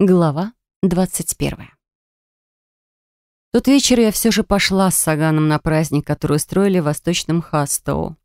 Глава 21. Тот вечер я все же пошла с Саганом на праздник, который устроили в Восточном Хастоу.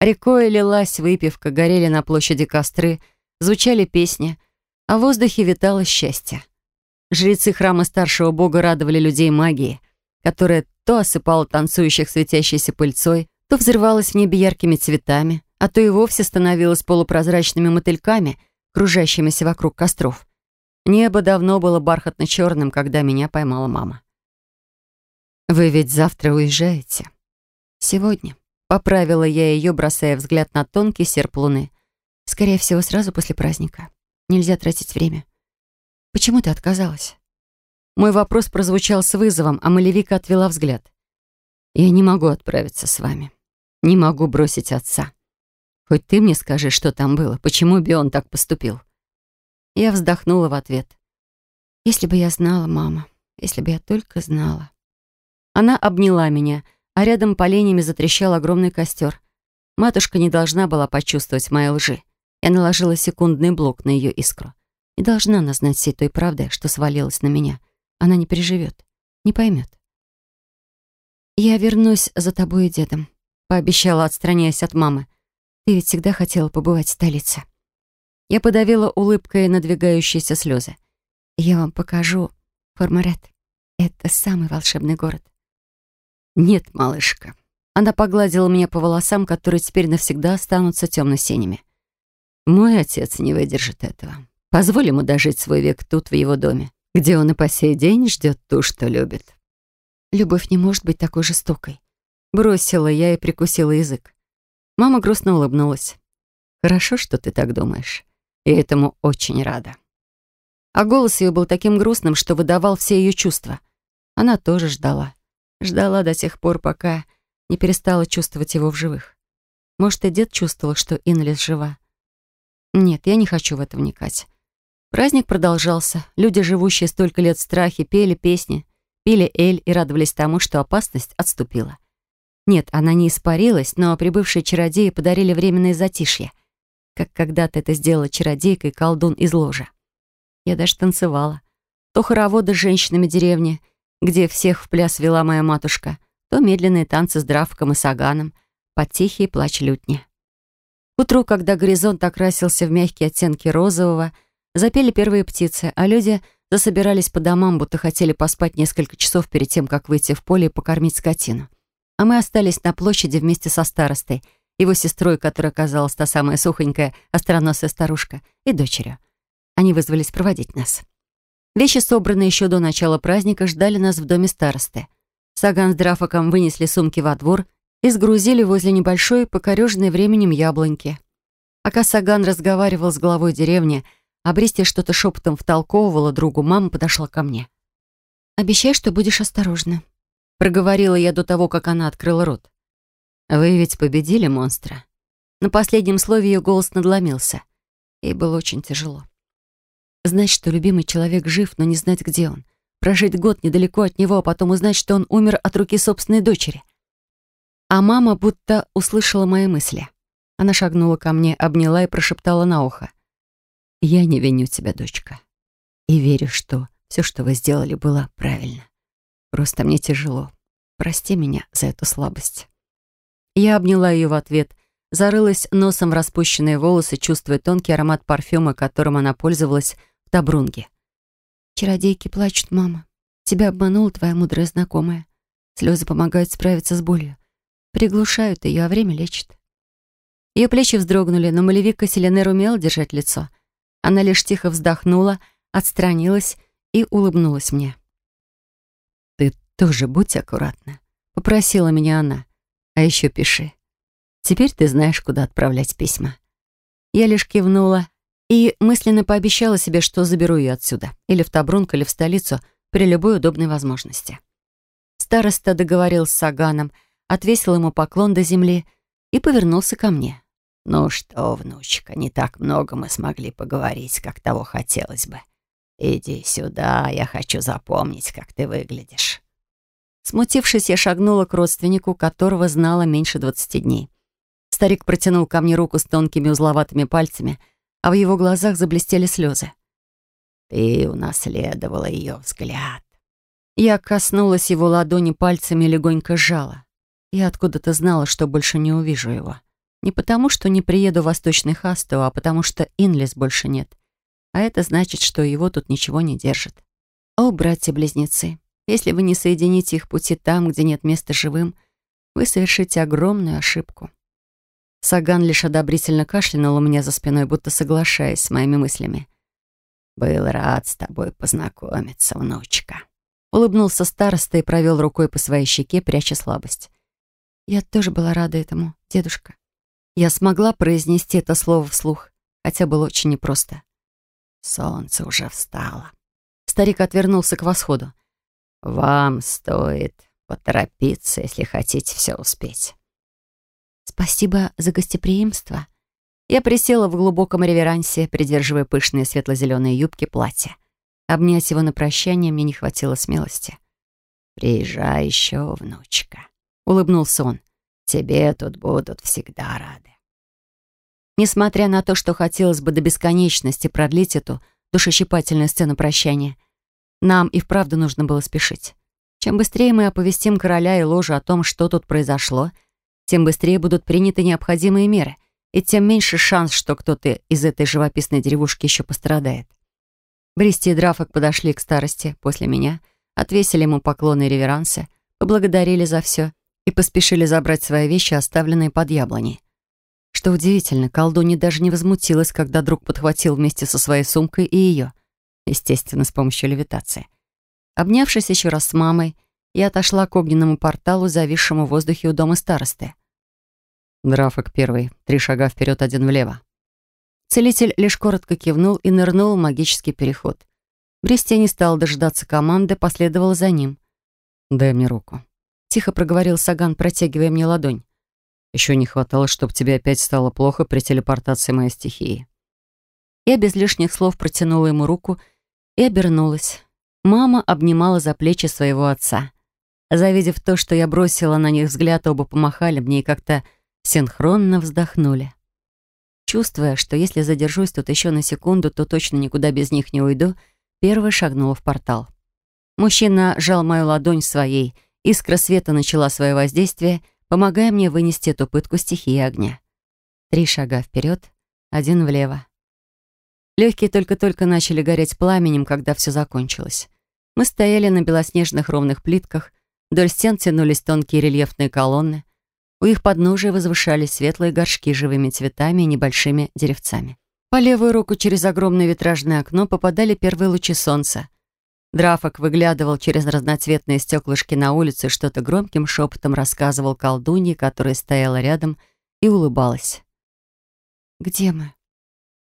Рекой лилась выпивка, горели на площади костры, звучали песни, а в воздухе витало счастье. Жрецы храма старшего бога радовали людей магией, которая то осыпала танцующих светящейся пыльцой, то взрывалась в небе яркими цветами, а то и вовсе становилась полупрозрачными мотыльками, кружащимися вокруг костров. Небо давно было бархатно-черным, когда меня поймала мама. «Вы ведь завтра уезжаете?» «Сегодня», — поправила я ее, бросая взгляд на тонкий серп луны. «Скорее всего, сразу после праздника. Нельзя тратить время». «Почему ты отказалась?» Мой вопрос прозвучал с вызовом, а Малевика отвела взгляд. «Я не могу отправиться с вами. Не могу бросить отца. Хоть ты мне скажи, что там было, почему Бион так поступил?» Я вздохнула в ответ. «Если бы я знала, мама, если бы я только знала». Она обняла меня, а рядом поленями затрещал огромный костер. Матушка не должна была почувствовать моей лжи. Я наложила секундный блок на ее искру. Не должна она знать всей той правды, что свалилась на меня. Она не переживет, не поймет. «Я вернусь за тобой и дедом», — пообещала, отстраняясь от мамы. «Ты ведь всегда хотела побывать в столице». Я подавила улыбкой надвигающиеся слезы. «Я вам покажу, Формарет. Это самый волшебный город». «Нет, малышка». Она погладила меня по волосам, которые теперь навсегда останутся темно-синими. «Мой отец не выдержит этого. Позволь ему дожить свой век тут, в его доме, где он и по сей день ждет ту, что любит». «Любовь не может быть такой жестокой». Бросила я и прикусила язык. Мама грустно улыбнулась. «Хорошо, что ты так думаешь. Я этому очень рада. А голос ее был таким грустным, что выдавал все ее чувства. Она тоже ждала. Ждала до тех пор, пока не перестала чувствовать его в живых. Может, и дед чувствовал, что Инлис жива. Нет, я не хочу в это вникать. Праздник продолжался. Люди, живущие столько лет в страхе, пели песни, пили эль и радовались тому, что опасность отступила. Нет, она не испарилась, но прибывшие чародеи подарили временное затишье — как когда-то это сделала чародейка и колдун из ложа. Я даже танцевала. То хороводы с женщинами деревни, где всех в пляс вела моя матушка, то медленные танцы с дравком и саганом, под тихие плач лютни. К утру, когда горизонт окрасился в мягкие оттенки розового, запели первые птицы, а люди засобирались по домам, будто хотели поспать несколько часов перед тем, как выйти в поле и покормить скотину. А мы остались на площади вместе со старостой — его сестрой, которая оказалась та самая сухонькая, остроносая старушка, и дочерью. Они вызвались проводить нас. Вещи, собранные еще до начала праздника, ждали нас в доме старосты. Саган с Драфаком вынесли сумки во двор и сгрузили возле небольшой, покореженной временем яблоньки. Пока Саган разговаривал с главой деревни, а Бристи что-то шепотом втолковывала другу, мама подошла ко мне. «Обещай, что будешь осторожна», — проговорила я до того, как она открыла рот. «Вы ведь победили монстра?» На последнем слове ее голос надломился. Ей было очень тяжело. Знать, что любимый человек жив, но не знать, где он. Прожить год недалеко от него, а потом узнать, что он умер от руки собственной дочери. А мама будто услышала мои мысли. Она шагнула ко мне, обняла и прошептала на ухо. «Я не виню тебя, дочка. И верю, что все, что вы сделали, было правильно. Просто мне тяжело. Прости меня за эту слабость». Я обняла ее в ответ, зарылась носом в распущенные волосы, чувствуя тонкий аромат парфюма, которым она пользовалась в Табрунге. «Чародейки плачут, мама. Тебя обманула твоя мудрая знакомая. Слезы помогают справиться с болью. Приглушают ее, а время лечит». Ее плечи вздрогнули, но Малевика Селенер умела держать лицо. Она лишь тихо вздохнула, отстранилась и улыбнулась мне. «Ты тоже будь аккуратна», — попросила меня она. А еще пиши. Теперь ты знаешь, куда отправлять письма». Я лишь кивнула и мысленно пообещала себе, что заберу ее отсюда, или в Табрунг, или в столицу, при любой удобной возможности. Староста договорил с Саганом, отвесил ему поклон до земли и повернулся ко мне. «Ну что, внучка, не так много мы смогли поговорить, как того хотелось бы. Иди сюда, я хочу запомнить, как ты выглядишь». Смутившись, я шагнула к родственнику, которого знала меньше двадцати дней. Старик протянул ко мне руку с тонкими узловатыми пальцами, а в его глазах заблестели слезы. Ты унаследовала ее взгляд. Я коснулась его ладони пальцами и легонько сжала. Я откуда-то знала, что больше не увижу его. Не потому, что не приеду в Восточный Хасту, а потому что Инлис больше нет. А это значит, что его тут ничего не держит. О, братья-близнецы, если вы не соедините их пути там, где нет места живым, вы совершите огромную ошибку. Саган лишь одобрительно кашлянул у меня за спиной, будто соглашаясь с моими мыслями. «Был рад с тобой познакомиться, внучка». Улыбнулся староста и провел рукой по своей щеке, пряча слабость. Я тоже была рада этому, дедушка. Я смогла произнести это слово вслух, хотя было очень непросто. Солнце уже встало. Старик отвернулся к восходу. Вам стоит поторопиться, если хотите все успеть. Спасибо за гостеприимство. Я присела в глубоком реверансе, придерживая пышные светло-зеленые юбки платья. Обнять его на прощание мне не хватило смелости. «Приезжай еще, внучка», — улыбнулся он. «Тебе тут будут всегда рады». Несмотря на то, что хотелось бы до бесконечности продлить эту душещипательную сцену прощания, нам и вправду нужно было спешить. Чем быстрее мы оповестим короля и ложу о том, что тут произошло, тем быстрее будут приняты необходимые меры, и тем меньше шанс, что кто-то из этой живописной деревушки еще пострадает. Бристи и Драфок подошли к старости после меня, отвесили ему поклоны и реверансы, поблагодарили за все и поспешили забрать свои вещи, оставленные под яблоней. Что удивительно, колдунья даже не возмутилась, когда друг подхватил вместе со своей сумкой и ее, естественно, с помощью левитации. Обнявшись еще раз с мамой, я отошла к огненному порталу, зависшему в воздухе у дома старосты. Драфок первый, три шага вперед, один влево. Целитель лишь коротко кивнул и нырнул в магический переход. Брестия не стал дожидаться команды, последовал за ним. «Дай мне руку», — тихо проговорил Саган, протягивая мне ладонь. «Еще не хватало, чтобы тебе опять стало плохо при телепортации моей стихии». Я без лишних слов протянула ему руку и обернулась. Мама обнимала за плечи своего отца. Завидев то, что я бросила на них взгляд, оба помахали мне и как-то синхронно вздохнули. Чувствуя, что если задержусь тут еще на секунду, то точно никуда без них не уйду, первый шагнула в портал. Мужчина сжал мою ладонь своей, искра света начала свое воздействие, помогая мне вынести эту пытку стихии огня. Три шага вперед, один влево. Легкие только-только начали гореть пламенем, когда все закончилось. Мы стояли на белоснежных ровных плитках, вдоль стен тянулись тонкие рельефные колонны, у их подножия возвышались светлые горшки с живыми цветами и небольшими деревцами. По левую руку через огромное витражное окно попадали первые лучи солнца. Драфок выглядывал через разноцветные стеклышки на улицу и что-то громким шепотом рассказывал колдунье, которая стояла рядом и улыбалась. «Где мы?»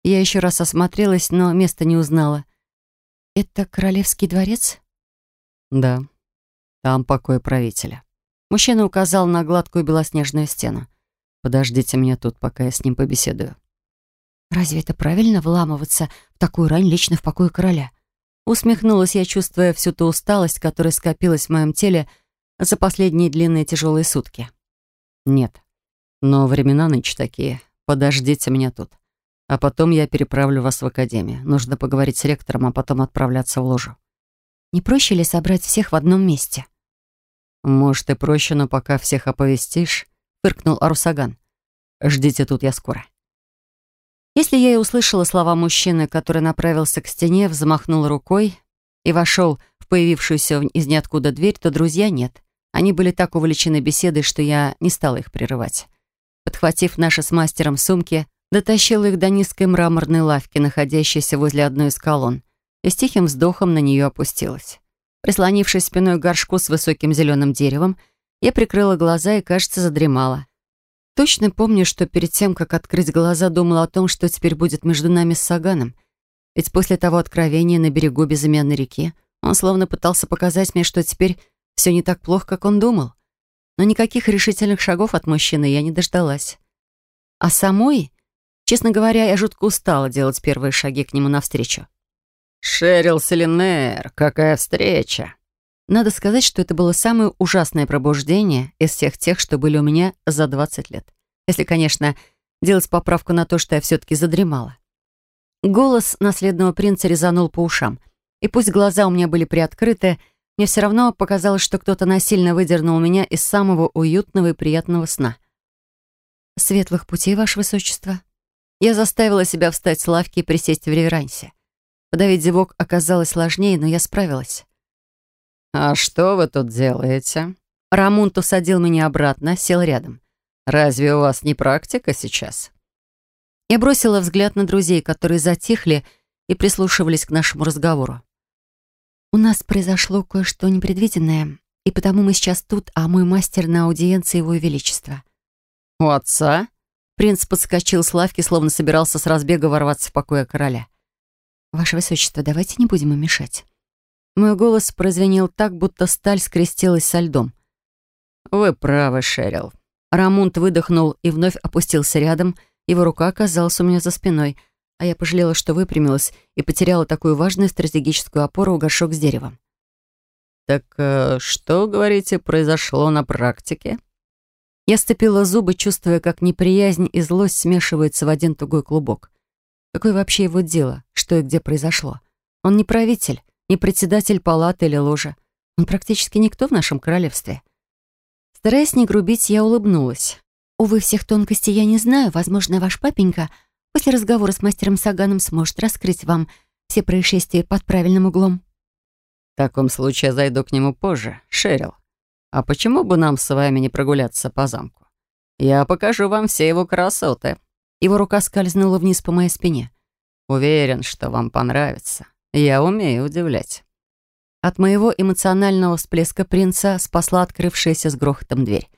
Я еще раз осмотрелась, но места не узнала. «Это королевский дворец?» «Да, там покой правителя». Мужчина указал на гладкую белоснежную стену. «Подождите меня тут, пока я с ним побеседую». «Разве это правильно вламываться в такую рань лично в покое короля?» Усмехнулась я, чувствуя всю ту усталость, которая скопилась в моем теле за последние длинные тяжелые сутки. «Нет. Но времена нынче такие. Подождите меня тут. А потом я переправлю вас в академию. Нужно поговорить с ректором, а потом отправляться в ложу». «Не проще ли собрать всех в одном месте?» «Может, и проще, но пока всех оповестишь», — фыркнул Арусаган. «Ждите тут, я скоро». Если я и услышала слова мужчины, который направился к стене, взмахнул рукой и вошел в появившуюся из ниоткуда дверь, то друзья нет. Они были так увлечены беседой, что я не стала их прерывать. Подхватив наши с мастером сумки, дотащила их до низкой мраморной лавки, находящейся возле одной из колонн, и с тихим вздохом на нее опустилась. Прислонившись спиной к горшку с высоким зеленым деревом, я прикрыла глаза и, кажется, задремала. Точно помню, что перед тем, как открыть глаза, думала о том, что теперь будет между нами с Саганом. Ведь после того откровения на берегу безымянной реки он словно пытался показать мне, что теперь все не так плохо, как он думал. Но никаких решительных шагов от мужчины я не дождалась. А самой, честно говоря, я жутко устала делать первые шаги к нему навстречу. «Шерил Селинер, какая встреча!» Надо сказать, что это было самое ужасное пробуждение из всех тех, что были у меня за 20 лет. Если, конечно, делать поправку на то, что я все-таки задремала. Голос наследного принца резанул по ушам. И пусть глаза у меня были приоткрыты, мне все равно показалось, что кто-то насильно выдернул меня из самого уютного и приятного сна. «Светлых путей, Ваше Высочество». Я заставила себя встать с лавки и присесть в реверансе. Подавить зевок оказалось сложнее, но я справилась. «А что вы тут делаете?» Рамунт усадил меня обратно, сел рядом. «Разве у вас не практика сейчас?» Я бросила взгляд на друзей, которые затихли и прислушивались к нашему разговору. «У нас произошло кое-что непредвиденное, и потому мы сейчас тут, а мой мастер на аудиенции Его Величества». «У отца?» Принц подскочил с лавки, словно собирался с разбега ворваться в покое короля. «Ваше Высочество, давайте не будем им мешать». Мой голос прозвенел так, будто сталь скрестилась со льдом. «Вы правы, Шерил». Рамунт выдохнул и вновь опустился рядом. Его рука оказалась у меня за спиной, а я пожалела, что выпрямилась и потеряла такую важную стратегическую опору у горшок с деревом. «Так э, что, говорите, произошло на практике?» Я сцепила зубы, чувствуя, как неприязнь и злость смешиваются в один тугой клубок. Какое вообще его дело, что и где произошло? Он не правитель, не председатель палаты или ложа. Он практически никто в нашем королевстве. Стараясь не грубить, я улыбнулась. «Увы, всех тонкостей я не знаю. Возможно, ваш папенька после разговора с мастером Саганом сможет раскрыть вам все происшествия под правильным углом». «В таком случае я зайду к нему позже, Шерил. А почему бы нам с вами не прогуляться по замку? Я покажу вам все его красоты». Его рука скользнула вниз по моей спине. «Уверен, что вам понравится. Я умею удивлять». От моего эмоционального всплеска принца спасла открывшаяся с грохотом дверь.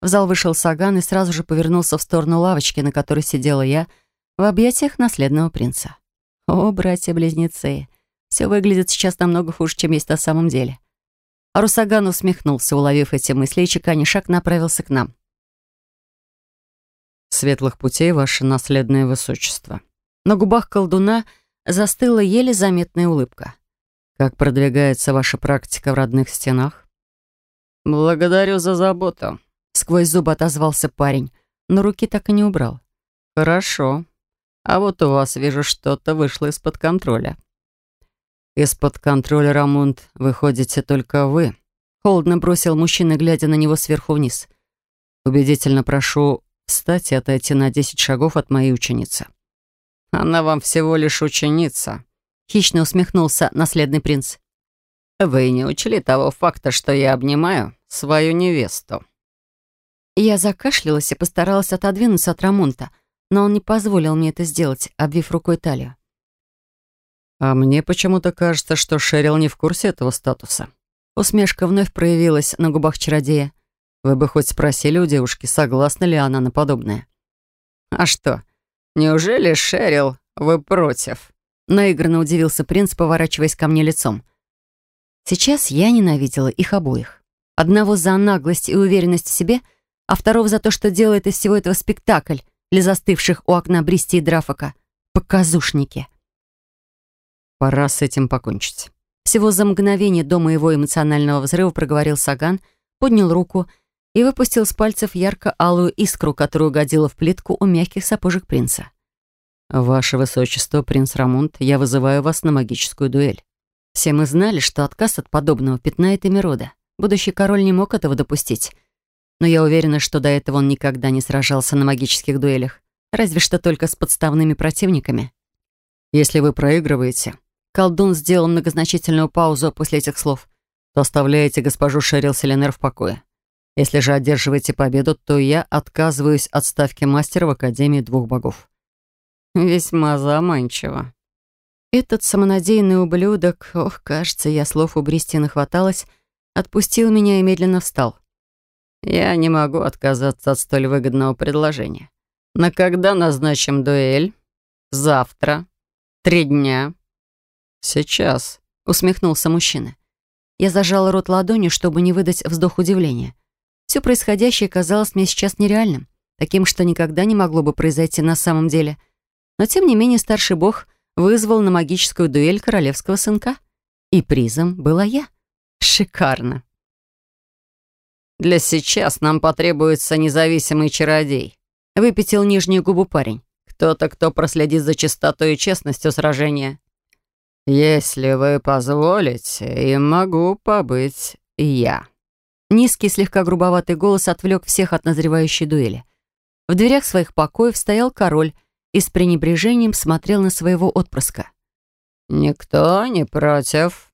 В зал вышел Саган и сразу же повернулся в сторону лавочки, на которой сидела я, в объятиях наследного принца. О, братья-близнецы, все выглядит сейчас намного хуже, чем есть на самом деле. А Русаган усмехнулся, уловив эти мысли, и чеканя шаг направился к нам. «Светлых путей, ваше наследное высочество». На губах колдуна застыла еле заметная улыбка. Как продвигается ваша практика в родных стенах? Благодарю за заботу. Сквозь зубы отозвался парень, но руки так и не убрал. Хорошо. А вот у вас, вижу, что-то вышло из-под контроля. Из-под контроля, Рамунд, выходите только вы. Холодно бросил мужчина, глядя на него сверху вниз. Убедительно прошу встать и отойти на десять шагов от моей ученицы. Она вам всего лишь ученица. Хищно усмехнулся наследный принц. «Вы не учли того факта, что я обнимаю свою невесту». Я закашлялась и постаралась отодвинуться от Рамонта, но он не позволил мне это сделать, обвив рукой талию. «А мне почему-то кажется, что Шерил не в курсе этого статуса». Усмешка вновь проявилась на губах чародея. «Вы бы хоть спросили у девушки, согласна ли она на подобное?» «А что, неужели, Шерил, вы против?» Наигранно удивился принц, поворачиваясь ко мне лицом. Сейчас я ненавидела их обоих. Одного за наглость и уверенность в себе, а второго за то, что делает из всего этого спектакль для застывших у окна Бристи и Драфока. Показушники. Пора с этим покончить. Всего за мгновение до моего эмоционального взрыва проговорил Саган, поднял руку и выпустил с пальцев ярко-алую искру, которая угодила в плитку у мягких сапожек принца. «Ваше Высочество, принц Рамунд, я вызываю вас на магическую дуэль». Все мы знали, что отказ от подобного пятнает имя рода. Будущий король не мог этого допустить. Но я уверена, что до этого он никогда не сражался на магических дуэлях. Разве что только с подставными противниками. Если вы проигрываете... Колдун сделал многозначительную паузу после этих слов. То оставляете госпожу Шерил Селенер в покое. Если же одерживаете победу, то я отказываюсь от ставки мастера в Академии двух богов. Весьма заманчиво. Этот самонадеянный ублюдок, ох, кажется, я слов у Бристи нахваталась, отпустил меня и медленно встал. Я не могу отказаться от столь выгодного предложения. На когда назначим дуэль? Завтра? Три дня? Сейчас, усмехнулся мужчина. Я зажала рот ладонью, чтобы не выдать вздох удивления. Все происходящее казалось мне сейчас нереальным, таким, что никогда не могло бы произойти на самом деле — но, тем не менее, старший бог вызвал на магическую дуэль королевского сынка. И призом была я. Шикарно. «Для сейчас нам потребуется независимый чародей», — выпятил нижнюю губу парень. Кто-то, кто проследит за чистотой и честностью сражения. Если вы позволите, и могу побыть я». Низкий, слегка грубоватый голос отвлек всех от назревающей дуэли. В дверях своих покоев стоял король и с пренебрежением смотрел на своего отпрыска. «Никто не против?»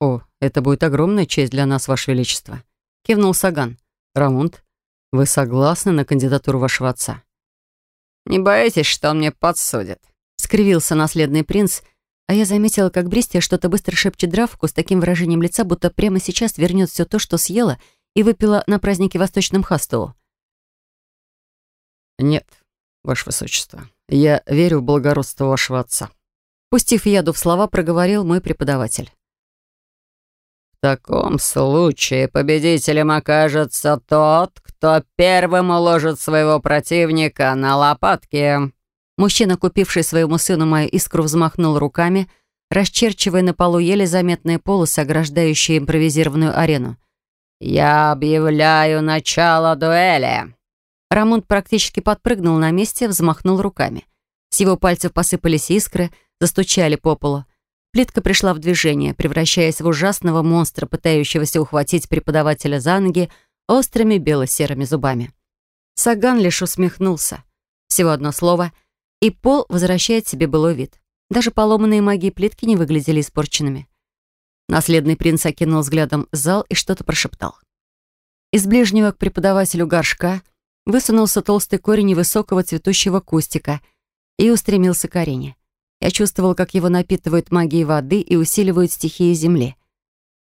«О, это будет огромная честь для нас, Ваше Величество», — кивнул Саган. «Рамунд, вы согласны на кандидатуру вашего отца?» «Не боитесь, что он мне подсудит?» — скривился наследный принц, а я заметила, как Бристия что-то быстро шепчет Дравку с таким выражением лица, будто прямо сейчас вернет все то, что съела и выпила на празднике Восточном Хастоу. «Нет, Ваше Высочество, я верю в благородство вашего отца», Пустив яду в слова, проговорил мой преподаватель. В таком случае победителем окажется тот, кто первым уложит своего противника на лопатки. Мужчина, купивший своему сыну мою искру, взмахнул руками, расчерчивая на полу еле заметные полосы, ограждающие импровизированную арену. «Я объявляю начало дуэли!» Рамунд практически подпрыгнул на месте, взмахнул руками. С его пальцев посыпались искры, застучали по полу. Плитка пришла в движение, превращаясь в ужасного монстра, пытающегося ухватить преподавателя за ноги острыми бело-серыми зубами. Саган лишь усмехнулся. Всего одно слово, и пол возвращает себе былой вид. Даже поломанные магии плитки не выглядели испорченными. Наследный принц окинул взглядом зал и что-то прошептал. Из ближнего к преподавателю горшка высунулся толстый корень невысокого цветущего кустика и устремился к арене. Я чувствовал, как его напитывают магией воды и усиливают стихии земли.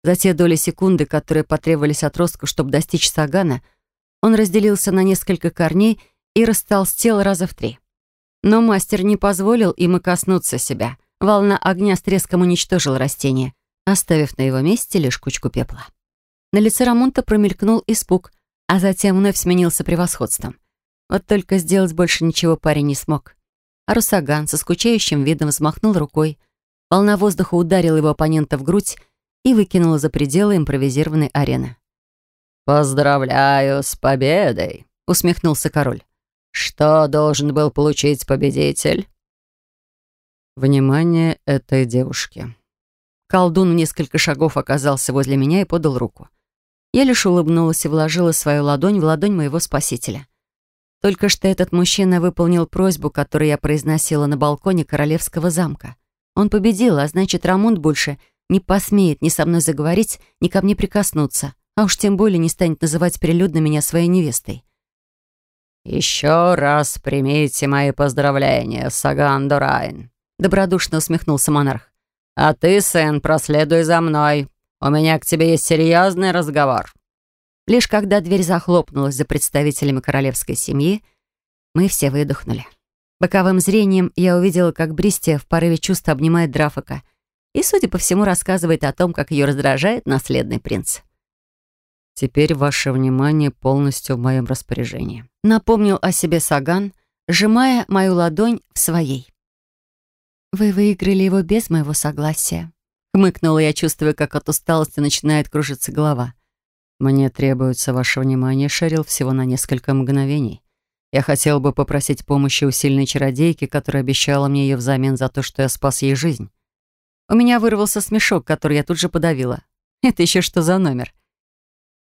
За те доли секунды, которые потребовались отростку, чтобы достичь Сагана, он разделился на несколько корней и растолстел раза в три. Но мастер не позволил им и коснуться себя. Волна огня с треском уничтожила растение, оставив на его месте лишь кучку пепла. На лице Рамонта промелькнул испуг, а затем вновь сменился превосходством. Вот только сделать больше ничего парень не смог. А Русаган со скучающим видом взмахнул рукой. Волна воздуха ударила его оппонента в грудь и выкинула за пределы импровизированной арены. «Поздравляю с победой!» — усмехнулся король. «Что должен был получить победитель?» «Внимание этой девушки». Колдун в несколько шагов оказался возле меня и подал руку. Я лишь улыбнулась и вложила свою ладонь в ладонь моего спасителя. Только что этот мужчина выполнил просьбу, которую я произносила на балконе королевского замка. Он победил, а значит, Рамунд больше не посмеет ни со мной заговорить, ни ко мне прикоснуться, а уж тем более не станет называть прилюдно меня своей невестой. «Еще раз примите мои поздравления, Саган Дорайн», — добродушно усмехнулся монарх. «А ты, сын, проследуй за мной. У меня к тебе есть серьезный разговор». Лишь когда дверь захлопнулась за представителями королевской семьи, мы все выдохнули. Боковым зрением я увидела, как Бристия в порыве чувства обнимает Драфака и, судя по всему, рассказывает о том, как ее раздражает наследный принц. «Теперь ваше внимание полностью в моем распоряжении», напомнил о себе Саган, сжимая мою ладонь в своей. «Вы выиграли его без моего согласия», хмыкнула я, чувствуя, как от усталости начинает кружиться голова. «Мне требуется ваше внимание, Шерил, всего на несколько мгновений. Я хотел бы попросить помощи у сильной чародейки, которая обещала мне ее взамен за то, что я спас ей жизнь». У меня вырвался смешок, который я тут же подавила. «Это еще что за номер?»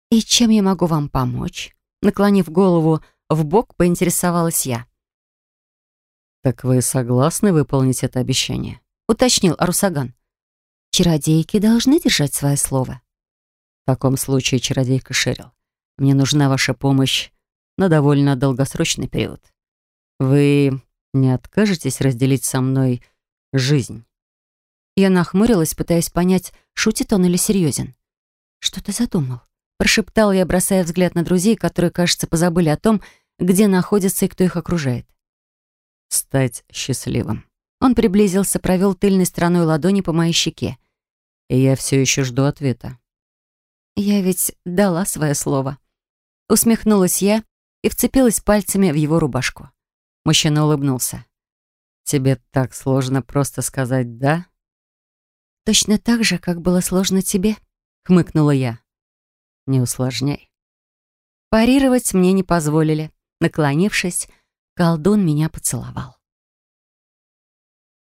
«И чем я могу вам помочь?» Наклонив голову в бок, поинтересовалась я. «Так вы согласны выполнить это обещание?» — уточнил Арусаган. «Чародейки должны держать свое слово». В таком случае, чародейка Шерил, мне нужна ваша помощь на довольно долгосрочный период. Вы не откажетесь разделить со мной жизнь?» Я нахмурилась, пытаясь понять, шутит он или серьезен. «Что ты задумал?» Прошептал я, бросая взгляд на друзей, которые, кажется, позабыли о том, где находятся и кто их окружает. «Стать счастливым». Он приблизился, провел тыльной стороной ладони по моей щеке. И я все еще жду ответа. Я ведь дала свое слово. Усмехнулась я и вцепилась пальцами в его рубашку. Мужчина улыбнулся. «Тебе так сложно просто сказать «да»?» «Точно так же, как было сложно тебе», — хмыкнула я. «Не усложняй». Парировать мне не позволили. Наклонившись, колдун меня поцеловал.